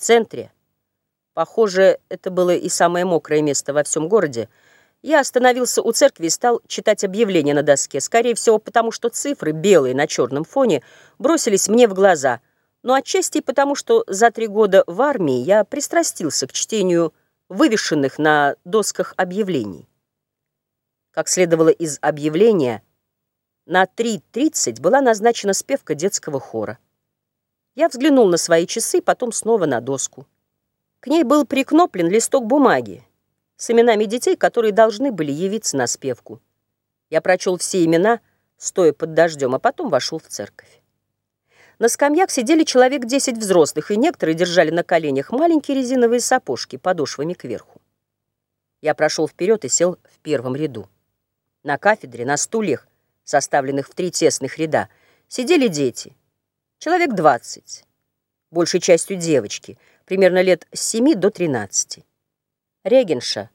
центре, похоже, это было и самое мокрое место во всем городе, я остановился у церкви и стал читать объявление на доске, скорее всего, потому что цифры, белые на черном фоне, бросились мне в глаза, но отчасти потому, что за три года в армии я пристрастился к чтению вывешенных на досках объявлений. Как следовало из объявления, на 3.30 была назначена спевка детского хора. Я взглянул на свои часы, потом снова на доску. К ней был прикноплен листок бумаги с именами детей, которые должны были явиться на спевку. Я прочел все имена, стоя под дождем, а потом вошел в церковь. На скамьях сидели человек 10 взрослых, и некоторые держали на коленях маленькие резиновые сапожки подошвами кверху. Я прошел вперед и сел в первом ряду. На кафедре, на стульях, составленных в три тесных ряда, сидели дети. Человек 20, большей частью девочки, примерно лет с 7 до 13. Регенша,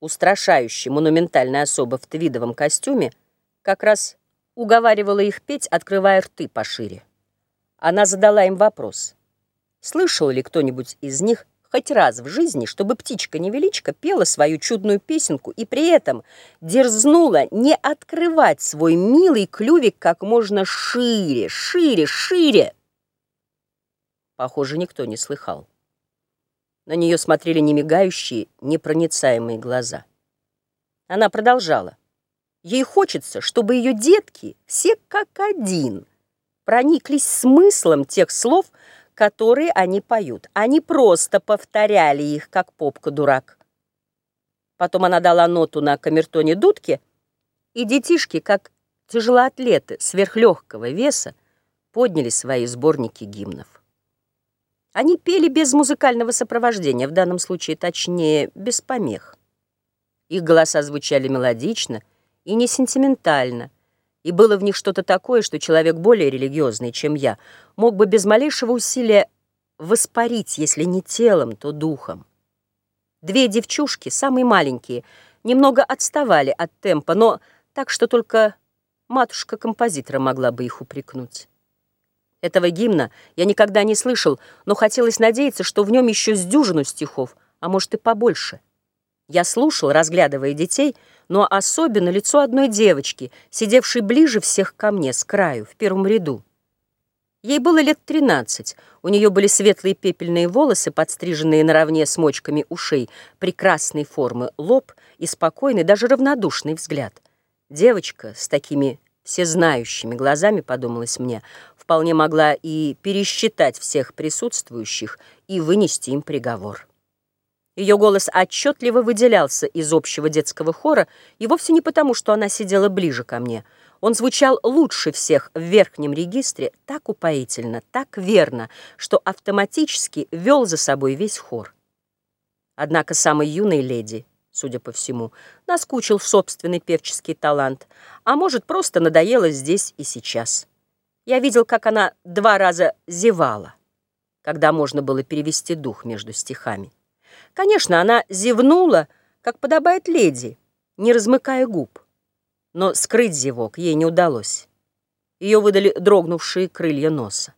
устрашающая монументальная особа в твидовом костюме, как раз уговаривала их петь, открывая рты пошире. Она задала им вопрос. Слышал ли кто-нибудь из них хоть раз в жизни, чтобы птичка-невеличка пела свою чудную песенку и при этом дерзнула не открывать свой милый клювик как можно шире, шире, шире. Похоже, никто не слыхал. На нее смотрели немигающие, непроницаемые глаза. Она продолжала. Ей хочется, чтобы ее детки все как один прониклись смыслом тех слов, которые они поют. Они просто повторяли их, как попка-дурак. Потом она дала ноту на камертоне дудки, и детишки, как тяжелоатлеты сверхлегкого веса, подняли свои сборники гимнов. Они пели без музыкального сопровождения, в данном случае, точнее, без помех. Их голоса звучали мелодично и не сентиментально, и было в них что-то такое, что человек более религиозный, чем я, мог бы без малейшего усилия воспарить, если не телом, то духом. Две девчушки, самые маленькие, немного отставали от темпа, но так, что только матушка композитора могла бы их упрекнуть. Этого гимна я никогда не слышал, но хотелось надеяться, что в нем еще с дюжину стихов, а может и побольше. Я слушал, разглядывая детей, но особенно лицо одной девочки, сидевшей ближе всех ко мне, с краю, в первом ряду. Ей было лет тринадцать, у нее были светлые пепельные волосы, подстриженные наравне с мочками ушей, прекрасной формы лоб и спокойный, даже равнодушный взгляд. Девочка с такими всезнающими глазами, подумалось мне, вполне могла и пересчитать всех присутствующих и вынести им приговор. Ее голос отчетливо выделялся из общего детского хора, и вовсе не потому, что она сидела ближе ко мне. Он звучал лучше всех в верхнем регистре, так упоительно, так верно, что автоматически вел за собой весь хор. Однако самой юной леди, судя по всему, наскучил собственный певческий талант, а может, просто надоело здесь и сейчас. Я видел, как она два раза зевала, когда можно было перевести дух между стихами. Конечно, она зевнула, как подобает леди, не размыкая губ. Но скрыть зевок ей не удалось. Ее выдали дрогнувшие крылья носа.